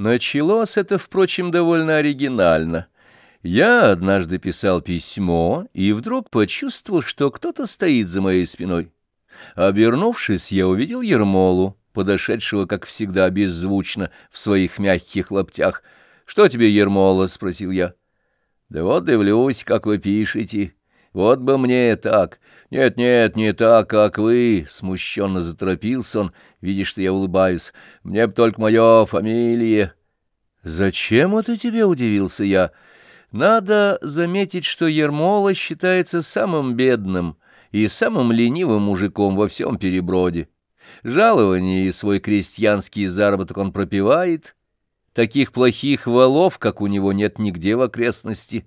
Началось это, впрочем, довольно оригинально. Я однажды писал письмо и вдруг почувствовал, что кто-то стоит за моей спиной. Обернувшись, я увидел Ермолу, подошедшего, как всегда, беззвучно, в своих мягких лаптях. «Что тебе, Ермола?» — спросил я. «Да вот дивлюсь, как вы пишете. Вот бы мне так. Нет-нет, не так, как вы», — смущенно заторопился он, видя, что я улыбаюсь. «Мне б только мое фамилия». «Зачем это тебе?» — удивился я. «Надо заметить, что Ермола считается самым бедным» и самым ленивым мужиком во всем переброде. Жалование и свой крестьянский заработок он пропивает. Таких плохих валов, как у него, нет нигде в окрестности.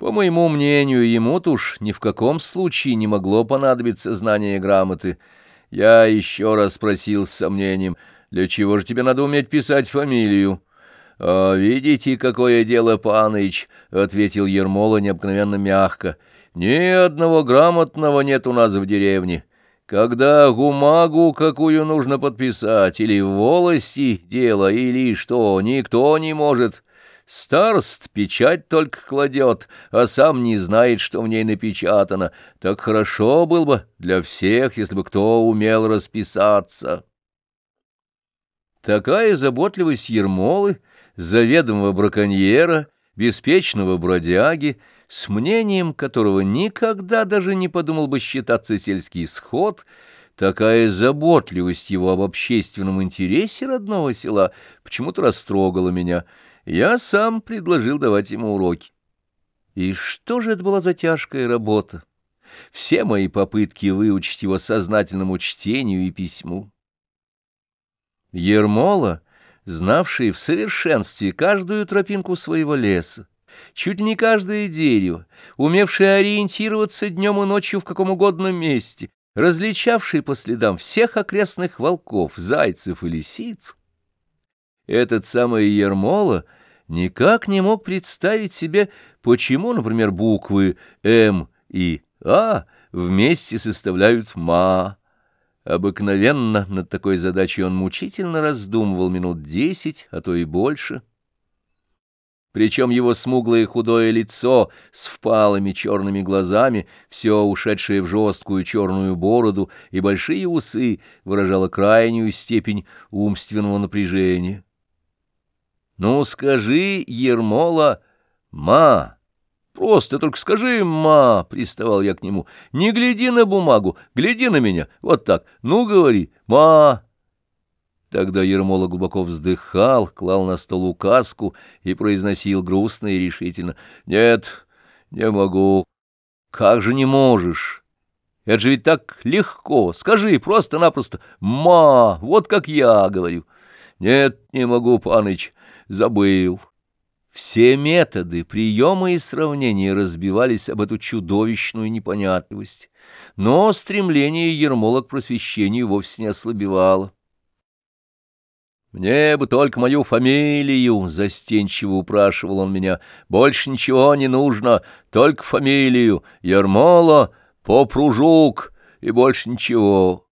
По моему мнению, ему-то уж ни в каком случае не могло понадобиться знание грамоты. Я еще раз спросил с сомнением, для чего же тебе надо уметь писать фамилию? «А видите, какое дело, паныч», — ответил Ермола необыкновенно мягко, — ни одного грамотного нет у нас в деревне. Когда гумагу какую нужно подписать, или волости дело, или что, никто не может. Старст печать только кладет, а сам не знает, что в ней напечатано. Так хорошо было бы для всех, если бы кто умел расписаться. Такая заботливость Ермолы, заведомого браконьера, беспечного бродяги, с мнением которого никогда даже не подумал бы считаться сельский сход, такая заботливость его об общественном интересе родного села почему-то растрогала меня. Я сам предложил давать ему уроки. И что же это была за тяжкая работа? Все мои попытки выучить его сознательному чтению и письму. Ермола, знавший в совершенстве каждую тропинку своего леса, чуть не каждое дерево, умевший ориентироваться днем и ночью в каком угодно месте, различавший по следам всех окрестных волков, зайцев и лисиц. Этот самый Ермола никак не мог представить себе, почему, например, буквы «М» и «А» вместе составляют «ма». Обыкновенно над такой задачей он мучительно раздумывал минут десять, а то и больше — причем его смуглое худое лицо с впалыми черными глазами, все ушедшее в жесткую черную бороду и большие усы, выражало крайнюю степень умственного напряжения. «Ну, скажи, Ермола, ма!» «Просто только скажи, ма!» — приставал я к нему. «Не гляди на бумагу, гляди на меня, вот так. Ну, говори, ма!» Тогда Ермола глубоко вздыхал, клал на стол указку и произносил грустно и решительно. — Нет, не могу. — Как же не можешь? Это же ведь так легко. Скажи просто-напросто «ма», вот как я говорю. — Нет, не могу, паныч, забыл. Все методы, приемы и сравнения разбивались об эту чудовищную непонятливость. Но стремление Ермола к просвещению вовсе не ослабевало. «Мне бы только мою фамилию!» — застенчиво упрашивал он меня. «Больше ничего не нужно, только фамилию. Ермола, Попружук и больше ничего».